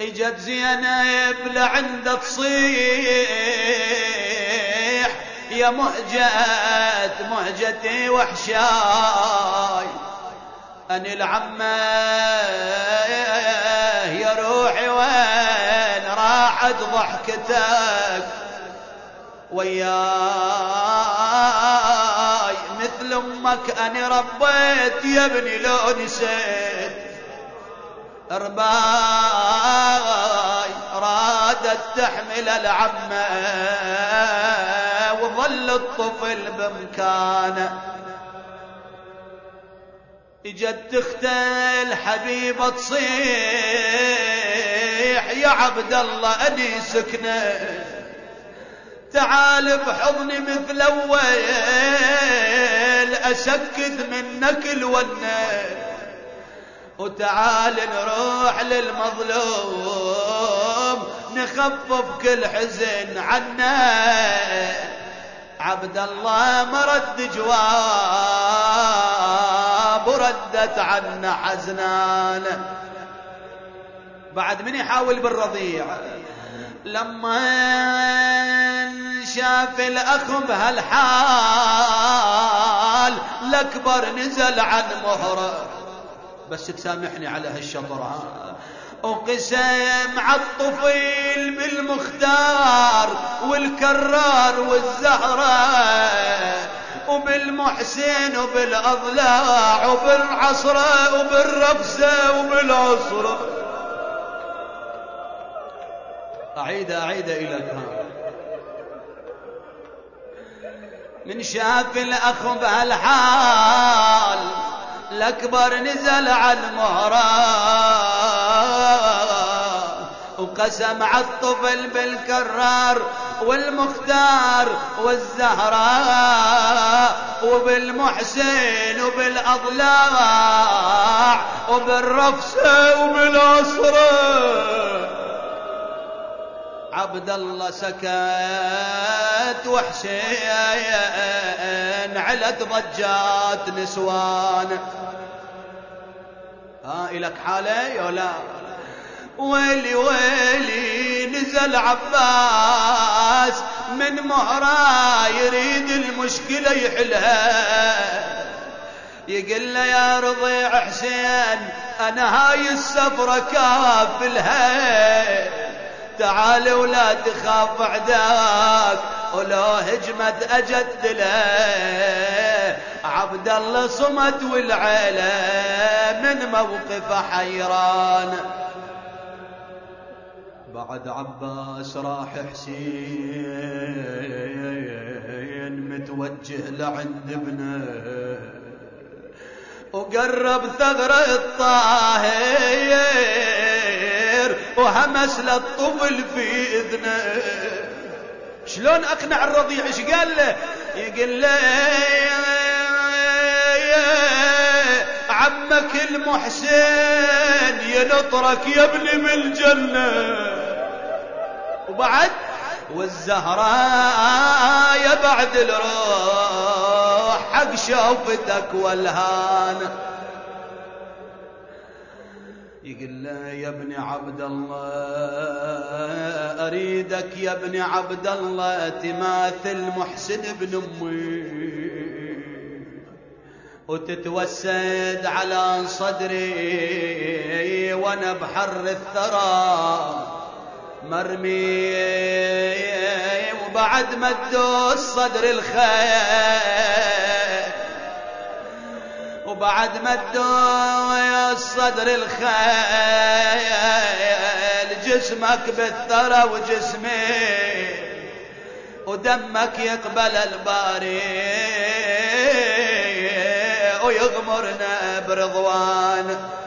إجت زينب لعند تصيح. يا مهجة مهجتي وحشاي. أني العمة يا روحي وين راحت ضحكتك؟ وياي مثل أمك أني ربيت يا ابني لو نسيت. رباي رادت تحمل العمة وظل الطفل بمكانه إجت تختل الحبيبة تصيح يا عبد الله أني سكنة. تعال بحضني مثل أول أسكت منك الونة. وتعال نروح للمظلوم نخفف كل حزن عنا. عبد الله ما رد جواب وردت عنا حزنان. بعد من يحاول بالرضيع؟ لما شاف الأخ بهالحال الأكبر نزل عن مهره. بس تسامحني على هالشطر وقسم عالطفيل بالمختار والكرار والزهرة وبالمحسن وبالأضلاع وبالعصرة وبالرفسة وبالعصرة. أعيد أعيد إلى الهام من شاف الأخ بهالحال الأكبر نزل عن مهران وقسم عالطفل بالكرار والمختار والزهراء وبالمحسن وبالأضلاع وبالرفسة وبالعصرة عبد الله سكت وحسين. علت ضجات نسوان. ها إلك حالة يا لا؟ ويلي ويلي نزل عباس من مهرة يريد المشكلة يحلها. يقول له يا رضيع حسين أنا هاي السفرة كافلها. تعال ولا تخاف عداك ولو هجمت اجد له عبد الله صمت والعيلة من موقفه حيران. بعد عباس راح حسين متوجه لعند ابنه. وقرب ثغر الطاهر وهمس للطفل في إذنه. شلون أقنع الرضيع؟ إيش قال له؟ يقول له عمك المحسن ينطرك يا ابني من الجنة. وبعد والزهراء يا بعد الروح حق شوفتك والهان. يقول له يا ابن عبد الله أريدك يا ابن عبد الله تماثل محسن ابن أمي. وتتوسد على صدري وأنا بحر الثرى. مرمي وبعد ما تدوس صدر الخيل وبعد ما تدوس صدر الخيل جسمك بالثرى وجسمي ودمك يقبل الباري ويغمرنا برضوان.